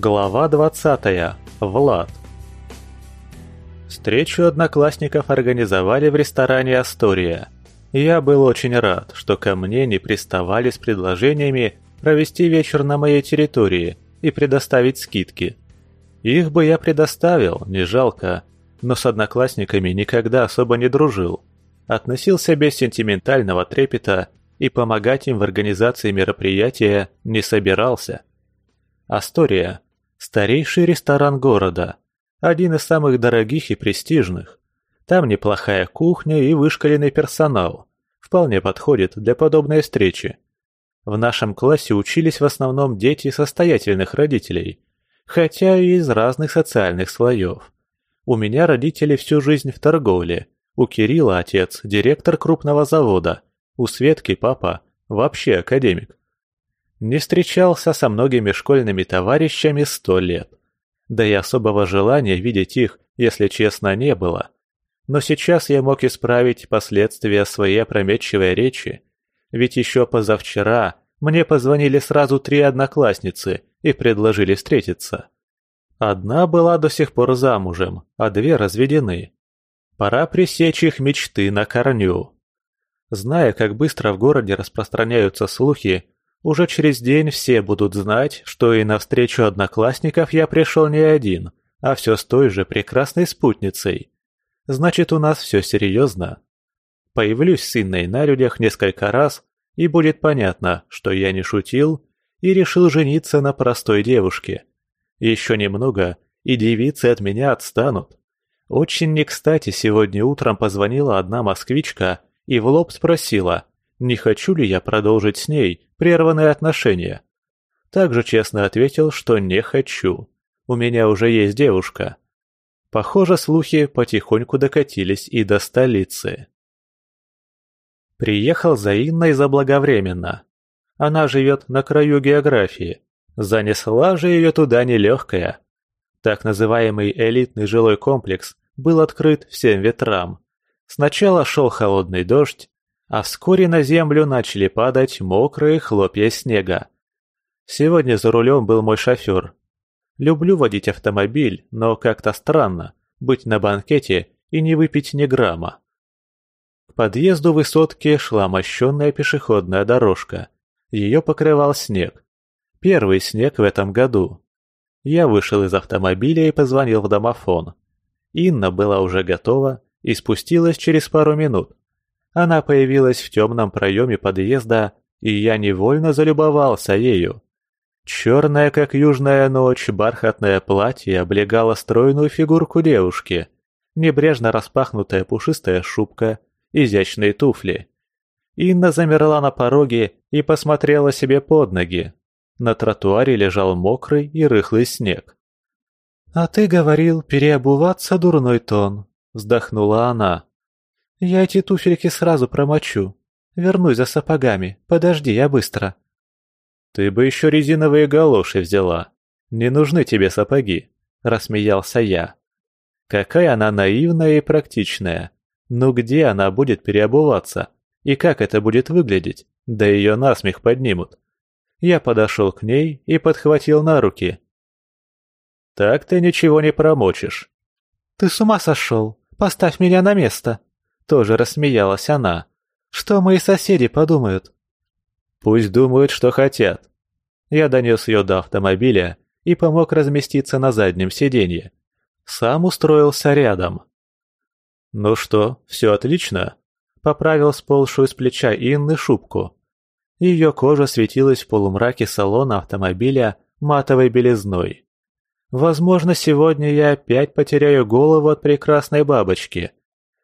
Глава 20. Влад. Встречу одноклассников организовали в ресторане «Астория». Я был очень рад, что ко мне не приставали с предложениями провести вечер на моей территории и предоставить скидки. Их бы я предоставил, не жалко, но с одноклассниками никогда особо не дружил. Относился без сентиментального трепета и помогать им в организации мероприятия не собирался. «Астория» – старейший ресторан города, один из самых дорогих и престижных. Там неплохая кухня и вышкаленный персонал. Вполне подходит для подобной встречи. В нашем классе учились в основном дети состоятельных родителей, хотя и из разных социальных слоев. У меня родители всю жизнь в торговле, у Кирилла отец – директор крупного завода, у Светки папа – вообще академик. Не встречался со многими школьными товарищами сто лет. Да и особого желания видеть их, если честно, не было. Но сейчас я мог исправить последствия своей опрометчивой речи. Ведь еще позавчера мне позвонили сразу три одноклассницы и предложили встретиться. Одна была до сих пор замужем, а две разведены. Пора пресечь их мечты на корню. Зная, как быстро в городе распространяются слухи, уже через день все будут знать, что и на встречу одноклассников я пришел не один, а все с той же прекрасной спутницей. Значит, у нас все серьезно. Появлюсь с Инной на людях несколько раз, и будет понятно, что я не шутил и решил жениться на простой девушке. Еще немного, и девицы от меня отстанут. Очень не кстати сегодня утром позвонила одна москвичка и в лоб спросила, не хочу ли я продолжить с ней прерванные отношения. Также честно ответил, что не хочу. У меня уже есть девушка. Похоже, слухи потихоньку докатились и до столицы. Приехал за Инной заблаговременно. Она живет на краю географии. Занесла же ее туда нелегкая. Так называемый элитный жилой комплекс был открыт всем ветрам. Сначала шел холодный дождь, а вскоре на землю начали падать мокрые хлопья снега. Сегодня за рулем был мой шофер. Люблю водить автомобиль, но как-то странно быть на банкете и не выпить ни грамма. К подъезду высотки шла мощенная пешеходная дорожка. Ее покрывал снег. Первый снег в этом году. Я вышел из автомобиля и позвонил в домофон. Инна была уже готова и спустилась через пару минут. Она появилась в темном проеме подъезда, и я невольно залюбовался ею. Черное, как южная ночь, бархатное платье облегало стройную фигурку девушки, небрежно распахнутая пушистая шубка, изящные туфли. Инна замерла на пороге и посмотрела себе под ноги. На тротуаре лежал мокрый и рыхлый снег. «А ты говорил, переобуваться дурной тон», — вздохнула она. «Я эти туфельки сразу промочу. Вернусь за сапогами. Подожди, я быстро». «Ты бы еще резиновые галоши взяла. Не нужны тебе сапоги», — рассмеялся я. «Какая она наивная и практичная. Ну где она будет переобуваться? И как это будет выглядеть? Да ее насмех поднимут». Я подошел к ней и подхватил на руки. «Так ты ничего не промочишь». «Ты с ума сошел? Поставь меня на место!» Тоже рассмеялась она. «Что мои соседи подумают?» «Пусть думают, что хотят». Я донес ее до автомобиля и помог разместиться на заднем сиденье. Сам устроился рядом. «Ну что, все отлично?» Поправил сползшую с плеча Инны шубку. Ее кожа светилась в полумраке салона автомобиля матовой белизной. Возможно, сегодня я опять потеряю голову от прекрасной бабочки.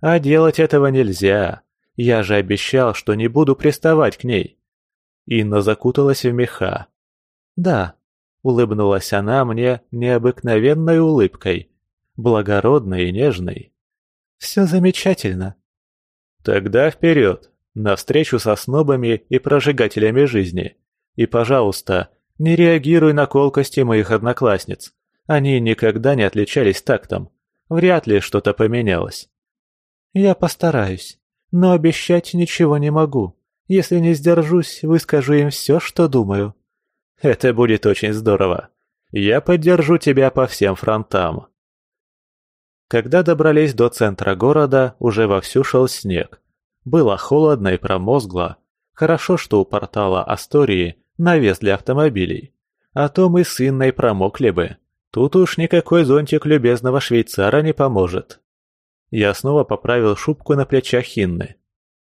А делать этого нельзя. Я же обещал, что не буду приставать к ней. Инна закуталась в меха. «Да», — улыбнулась она мне необыкновенной улыбкой, благородной и нежной. «Все замечательно». «Тогда вперед!» навстречу со снобами и прожигателями жизни. И, пожалуйста, не реагируй на колкости моих одноклассниц. Они никогда не отличались тактом. Вряд ли что-то поменялось. Я постараюсь, но обещать ничего не могу. Если не сдержусь, выскажу им все, что думаю. Это будет очень здорово. Я поддержу тебя по всем фронтам. Когда добрались до центра города, уже вовсю шел снег. Было холодно и промозгло. Хорошо, что у портала Астории навес для автомобилей. А то мы с Инной промокли бы. Тут уж никакой зонтик любезного швейцара не поможет. Я снова поправил шубку на плечах Инны.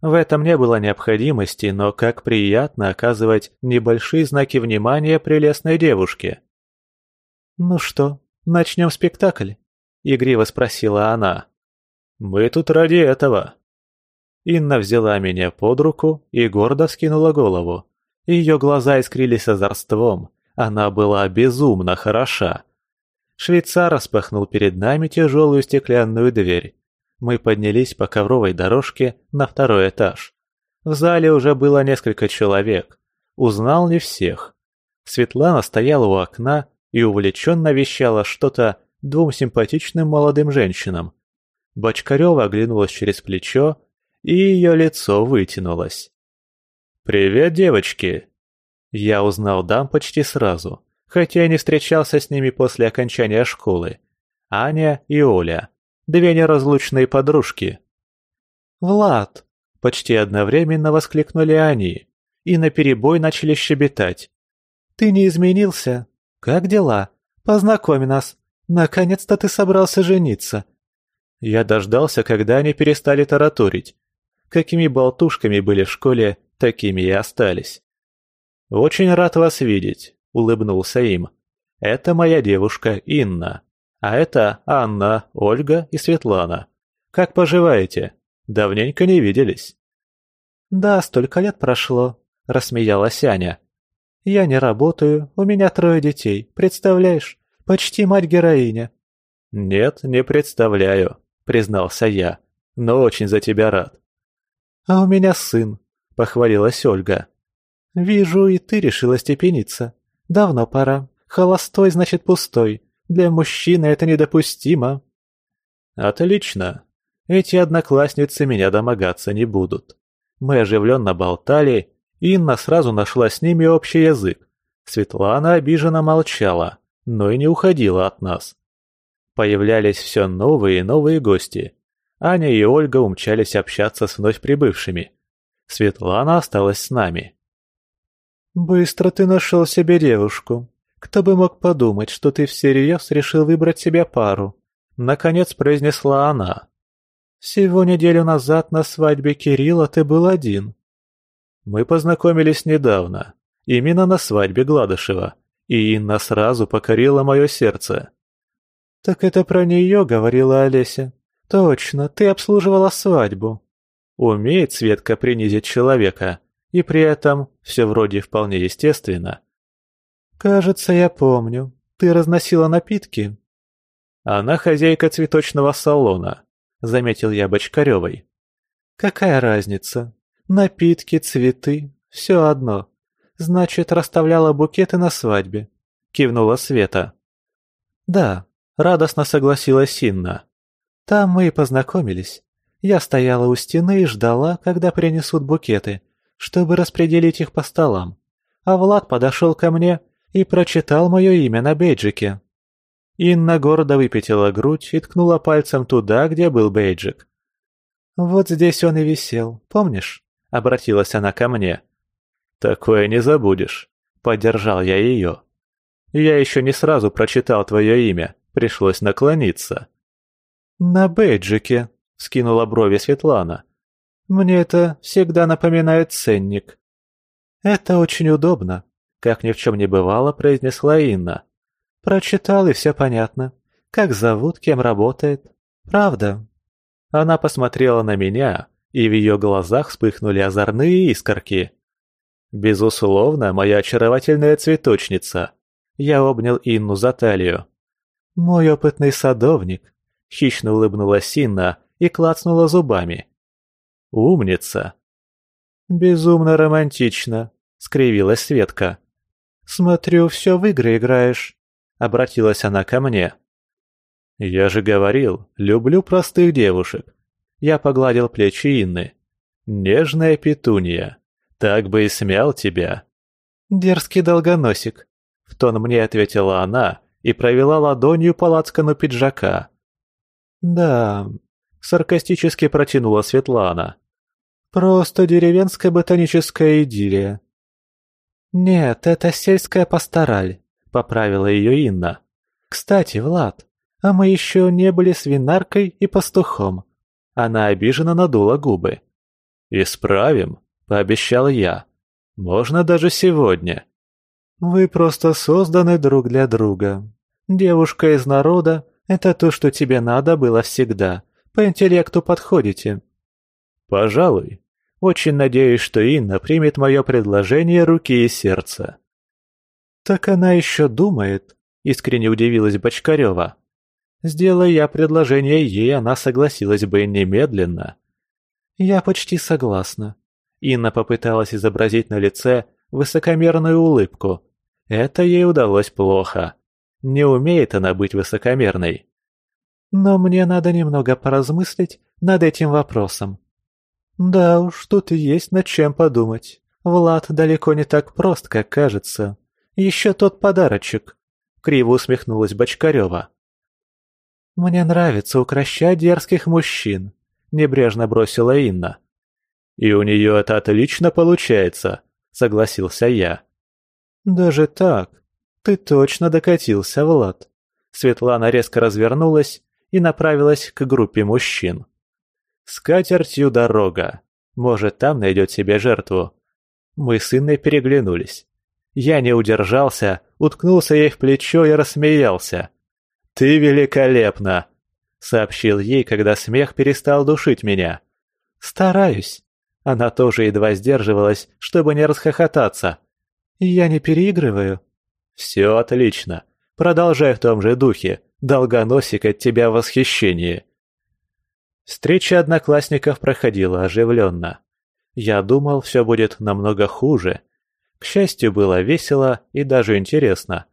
В этом не было необходимости, но как приятно оказывать небольшие знаки внимания прелестной девушке. «Ну что, начнем спектакль?» — игриво спросила она. «Мы тут ради этого». Инна взяла меня под руку и гордо скинула голову. Ее глаза искрились озорством, она была безумно хороша. Швейцар распахнул перед нами тяжелую стеклянную дверь. Мы поднялись по ковровой дорожке на второй этаж. В зале уже было несколько человек. Узнал не всех. Светлана стояла у окна и увлеченно вещала что-то двум симпатичным молодым женщинам. Бочкарева оглянулась через плечо, и ее лицо вытянулось. «Привет, девочки!» Я узнал дам почти сразу, хотя и не встречался с ними после окончания школы. Аня и Оля. Две неразлучные подружки. «Влад!» – почти одновременно воскликнули они и наперебой начали щебетать. «Ты не изменился? Как дела? Познакомь нас. Наконец-то ты собрался жениться». Я дождался, когда они перестали тараторить. Какими болтушками были в школе, такими и остались. «Очень рад вас видеть», — улыбнулся им. «Это моя девушка Инна». А это Анна, Ольга и Светлана. Как поживаете? Давненько не виделись». «Да, столько лет прошло», — рассмеялась Аня. «Я не работаю, у меня трое детей, представляешь? Почти мать-героиня». «Нет, не представляю», — признался я, — «но очень за тебя рад». «А у меня сын», — похвалилась Ольга. «Вижу, и ты решила степениться. Давно пора. Холостой значит пустой. Для мужчины это недопустимо. Отлично. Эти одноклассницы меня домогаться не будут. Мы оживленно болтали, Инна сразу нашла с ними общий язык. Светлана обиженно молчала, но и не уходила от нас. Появлялись все новые и новые гости. Аня и Ольга умчались общаться с вновь прибывшими. Светлана осталась с нами. «Быстро ты нашел себе девушку», «Кто бы мог подумать, что ты всерьез решил выбрать себе пару?» Наконец произнесла она. «Всего неделю назад на свадьбе Кирилла ты был один». Мы познакомились недавно, именно на свадьбе Гладышева, и Инна сразу покорила мое сердце. «Так это про нее», — говорила Олеся. «Точно, ты обслуживала свадьбу». Умеет Светка принизить человека, и при этом все вроде вполне естественно. «Кажется, я помню. Ты разносила напитки?» «Она хозяйка цветочного салона», — заметил я Бочкаревой. «Какая разница? Напитки, цветы — все одно. Значит, расставляла букеты на свадьбе», — кивнула Света. «Да», — радостно согласилась Инна. «Там мы и познакомились. Я стояла у стены и ждала, когда принесут букеты, чтобы распределить их по столам. А Влад подошел ко мне и прочитал мое имя на бейджике. Инна гордо выпятила грудь и ткнула пальцем туда, где был бейджик. «Вот здесь он и висел, помнишь?» — обратилась она ко мне. «Такое не забудешь», — поддержал я ее. «Я еще не сразу прочитал твое имя, пришлось наклониться». «На бейджике», — скинула брови Светлана. «Мне это всегда напоминает ценник». «Это очень удобно», как ни в чем не бывало, произнесла Инна. Прочитал, и все понятно. Как зовут, кем работает. Правда. Она посмотрела на меня, и в ее глазах вспыхнули озорные искорки. «Безусловно, моя очаровательная цветочница». Я обнял Инну за талию. «Мой опытный садовник», — хищно улыбнулась Инна и клацнула зубами. «Умница». «Безумно романтично», — скривилась Светка. «Смотрю, все в игры играешь», — обратилась она ко мне. «Я же говорил, люблю простых девушек». Я погладил плечи Инны. «Нежная петуния. Так бы и смял тебя». «Дерзкий долгоносик», — В тон мне ответила она и провела ладонью по лацкану пиджака. «Да», — саркастически протянула Светлана. «Просто деревенская ботаническая идиллия». «Нет, это сельская пастораль», — поправила ее Инна. «Кстати, Влад, а мы еще не были свинаркой и пастухом». Она обиженно надула губы. «Исправим», — пообещал я. «Можно даже сегодня». «Вы просто созданы друг для друга. Девушка из народа — это то, что тебе надо было всегда. По интеллекту подходите». «Пожалуй. Очень надеюсь, что Инна примет мое предложение руки и сердца». «Так она еще думает», — искренне удивилась Бочкарева. «Сделай я предложение ей, она согласилась бы немедленно». «Я почти согласна». Инна попыталась изобразить на лице высокомерную улыбку, это ей удалось плохо. Не умеет она быть высокомерной. Но мне надо немного поразмыслить над этим вопросом. Да уж, тут есть над чем подумать. Влад далеко не так прост, как кажется. Еще тот подарочек. Криво усмехнулась Бочкарева. «Мне нравится укращать дерзких мужчин», — небрежно бросила Инна. «И у нее это отлично получается», — согласился я. «Даже так? Ты точно докатился, Влад!» Светлана резко развернулась и направилась к группе мужчин. «С катертью дорога. Может, там найдет себе жертву». Мы с Инной переглянулись. Я не удержался, уткнулся ей в плечо и рассмеялся. «Ты великолепна!» — сообщил ей, когда смех перестал душить меня. «Стараюсь». Она тоже едва сдерживалась, чтобы не расхохотаться. «Я не переигрываю». «Все отлично. Продолжай в том же духе. Долгоносик от тебя в восхищении». Встреча одноклассников проходила оживленно. Я думал, все будет намного хуже. К счастью, было весело и даже интересно.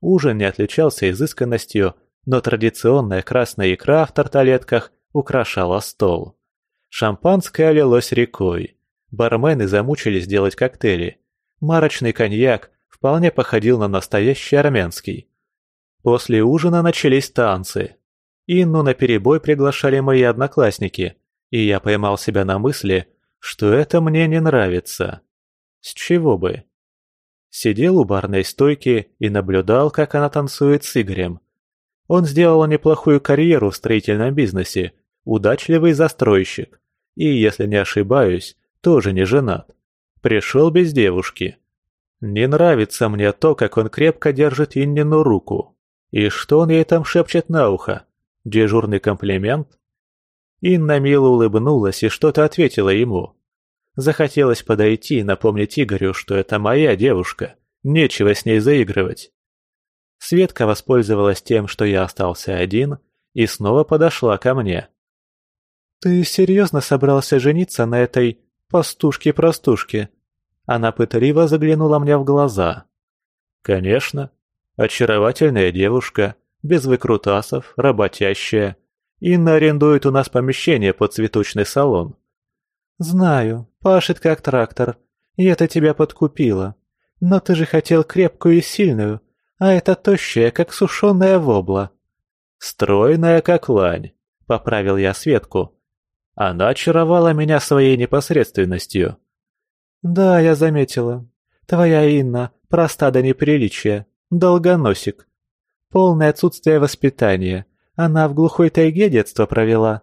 Ужин не отличался изысканностью, но традиционная красная икра в тарталетках украшала стол. Шампанское лилось рекой. Бармены замучились делать коктейли. Марочный коньяк вполне походил на настоящий армянский. После ужина начались танцы. Инну наперебой приглашали мои одноклассники, и я поймал себя на мысли, что это мне не нравится. С чего бы? Сидел у барной стойки и наблюдал, как она танцует с Игорем. Он сделал неплохую карьеру в строительном бизнесе, удачливый застройщик, и, если не ошибаюсь, тоже не женат. Пришел без девушки. Не нравится мне то, как он крепко держит Иннину руку. И что он ей там шепчет на ухо? Дежурный комплимент? Инна мило улыбнулась и что-то ответила ему. Захотелось подойти и напомнить Игорю, что это моя девушка. Нечего с ней заигрывать. Светка воспользовалась тем, что я остался один, и снова подошла ко мне. «Ты серьезно собрался жениться на этой Пастушки-простушки. Она пытливо заглянула мне в глаза. Конечно. Очаровательная девушка, без выкрутасов, работящая. Инна арендует у нас помещение под цветочный салон. Знаю, пашет как трактор. И это тебя подкупило. Но ты же хотел крепкую и сильную, а это тощая, как сушеная вобла. Стройная, как лань, поправил я Светку. Она очаровала меня своей непосредственностью. «Да, я заметила. Твоя Инна проста до неприличия, долгоносик. Полное отсутствие воспитания. Она в глухой тайге детство провела».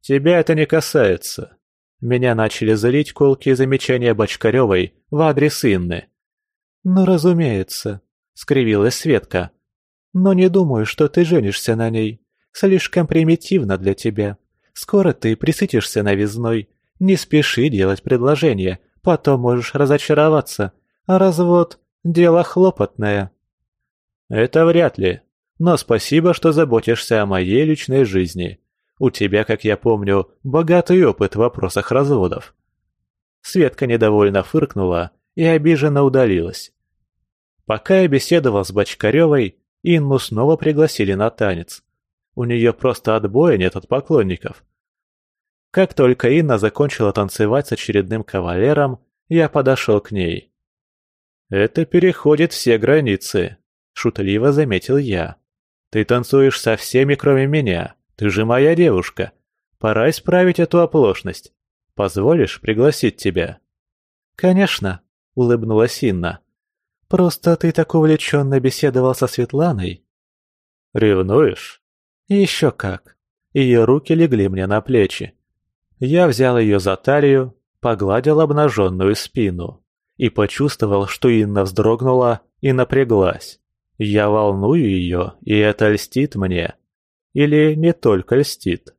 «Тебя это не касается». Меня начали залить колкие замечания Бочкаревой в адрес Инны. «Ну, разумеется», — скривилась Светка. «Но не думаю, что ты женишься на ней. Слишком примитивно для тебя. Скоро ты присытишься новизной. Не спеши делать предложение, потом можешь разочароваться. А развод – дело хлопотное». «Это вряд ли. Но спасибо, что заботишься о моей личной жизни. У тебя, как я помню, богатый опыт в вопросах разводов». Светка недовольно фыркнула и обиженно удалилась. Пока я беседовал с Бочкаревой, Инну снова пригласили на танец. У нее просто отбоя нет от поклонников. Как только Инна закончила танцевать с очередным кавалером, я подошел к ней. «Это переходит все границы», — шутливо заметил я. «Ты танцуешь со всеми, кроме меня. Ты же моя девушка. Пора исправить эту оплошность. Позволишь пригласить тебя?» «Конечно», — улыбнулась Инна. «Просто ты так увлеченно беседовал со Светланой». «Ревнуешь?» «Еще как». Ее руки легли мне на плечи. Я взял ее за талию, погладил обнаженную спину и почувствовал, что Инна вздрогнула и напряглась. Я волную ее, и это льстит мне. Или не только льстит.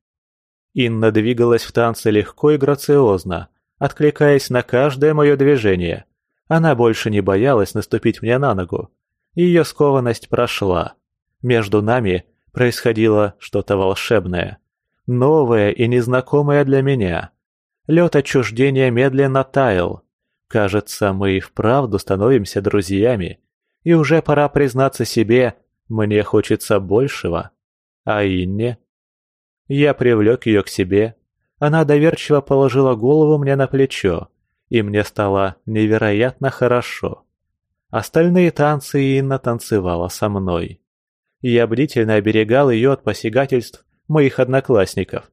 Инна двигалась в танце легко и грациозно, откликаясь на каждое мое движение. Она больше не боялась наступить мне на ногу. Ее скованность прошла. Между нами происходило что-то волшебное. Новое и незнакомое для меня. Лед отчуждения медленно таял. Кажется, мы и вправду становимся друзьями. И уже пора признаться себе, мне хочется большего. А Инне? Я привлек ее к себе. Она доверчиво положила голову мне на плечо, и мне стало невероятно хорошо. Остальные танцы Инна танцевала со мной. Я бдительно оберегал ее от посягательств моих одноклассников,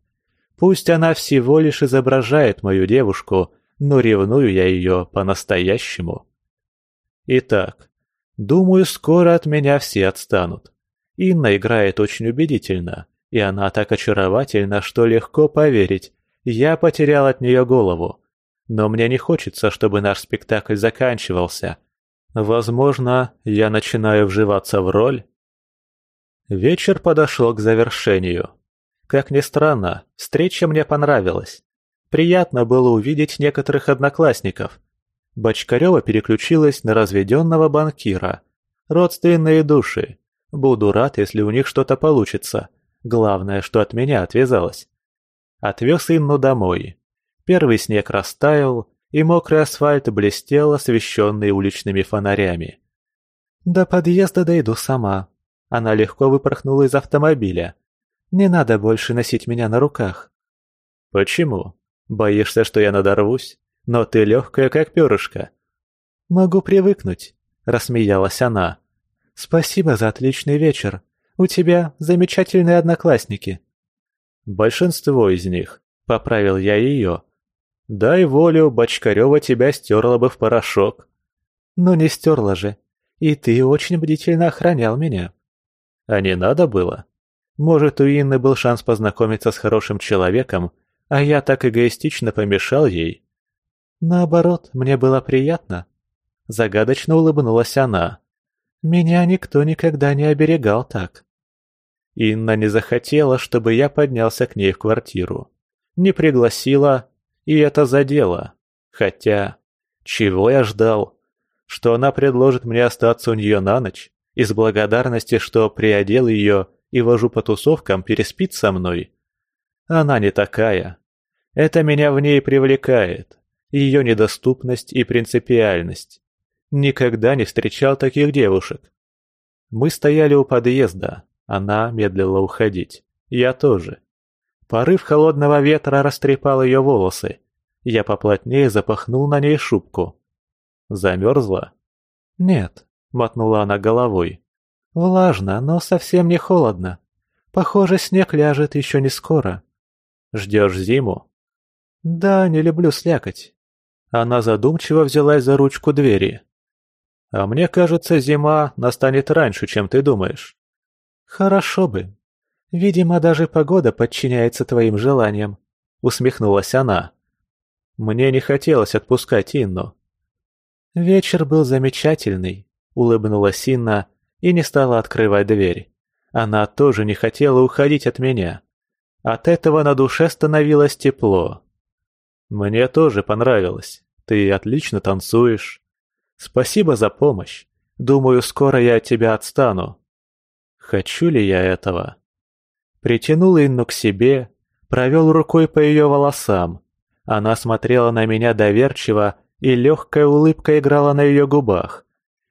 Пусть она всего лишь изображает мою девушку, но ревную я ее по-настоящему. Итак, думаю, скоро от меня все отстанут. Инна играет очень убедительно, и она так очаровательна, что легко поверить, я потерял от нее голову. Но мне не хочется, чтобы наш спектакль заканчивался. Возможно, я начинаю вживаться в роль. Вечер подошел к завершению. Как ни странно, встреча мне понравилась. Приятно было увидеть некоторых одноклассников. Бочкарева переключилась на разведенного банкира. Родственные души. Буду рад, если у них что-то получится. Главное, что от меня отвязалась. Отвез Инну домой. Первый снег растаял, и мокрый асфальт блестел, освещенный уличными фонарями. «До подъезда дойду сама». Она легко выпорхнула из автомобиля. Не надо больше носить меня на руках». «Почему? Боишься, что я надорвусь? Но ты легкая, как перышко». «Могу привыкнуть», — рассмеялась она. «Спасибо за отличный вечер. У тебя замечательные одноклассники». «Большинство из них», — поправил я ее. «Дай волю, Бочкарева тебя стерла бы в порошок». «Но не стерла же. И ты очень бдительно охранял меня». «А не надо было?» Может, у Инны был шанс познакомиться с хорошим человеком, а я так эгоистично помешал ей. Наоборот, мне было приятно. Загадочно улыбнулась она. Меня никто никогда не оберегал так. Инна не захотела, чтобы я поднялся к ней в квартиру. Не пригласила, и это задело. Хотя, чего я ждал? Что она предложит мне остаться у нее на ночь, из благодарности, что приодел ее и вожу по тусовкам, переспит со мной. Она не такая. Это меня в ней привлекает. Ее недоступность и принципиальность. Никогда не встречал таких девушек. Мы стояли у подъезда. Она медлила уходить. Я тоже. Порыв холодного ветра растрепал ее волосы. Я поплотнее запахнул на ней шубку. Замерзла? «Нет», — мотнула она головой. Влажно, но совсем не холодно. Похоже, снег ляжет еще не скоро. Ждешь зиму? Да, не люблю слякоть. Она задумчиво взялась за ручку двери. А мне кажется, зима настанет раньше, чем ты думаешь. Хорошо бы. Видимо, даже погода подчиняется твоим желаниям, усмехнулась она. Мне не хотелось отпускать Инну. Вечер был замечательный, улыбнулась Инна и не стала открывать дверь. Она тоже не хотела уходить от меня. От этого на душе становилось тепло. «Мне тоже понравилось. Ты отлично танцуешь. Спасибо за помощь. Думаю, скоро я от тебя отстану. Хочу ли я этого?» Притянул Инну к себе, провел рукой по ее волосам. Она смотрела на меня доверчиво, и легкая улыбка играла на ее губах.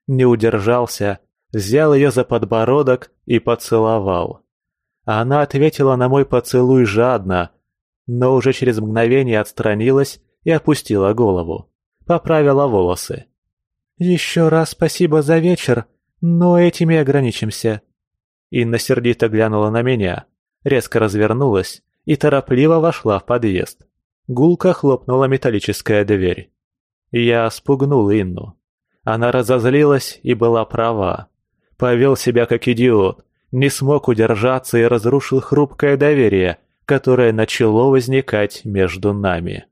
Не удержался взял ее за подбородок и поцеловал. Она ответила на мой поцелуй жадно, но уже через мгновение отстранилась и опустила голову, поправила волосы. «Еще раз спасибо за вечер, но этими ограничимся». Инна сердито глянула на меня, резко развернулась и торопливо вошла в подъезд. Гулко хлопнула металлическая дверь. Я спугнул Инну. Она разозлилась и была права. Повел себя как идиот, не смог удержаться и разрушил хрупкое доверие, которое начало возникать между нами.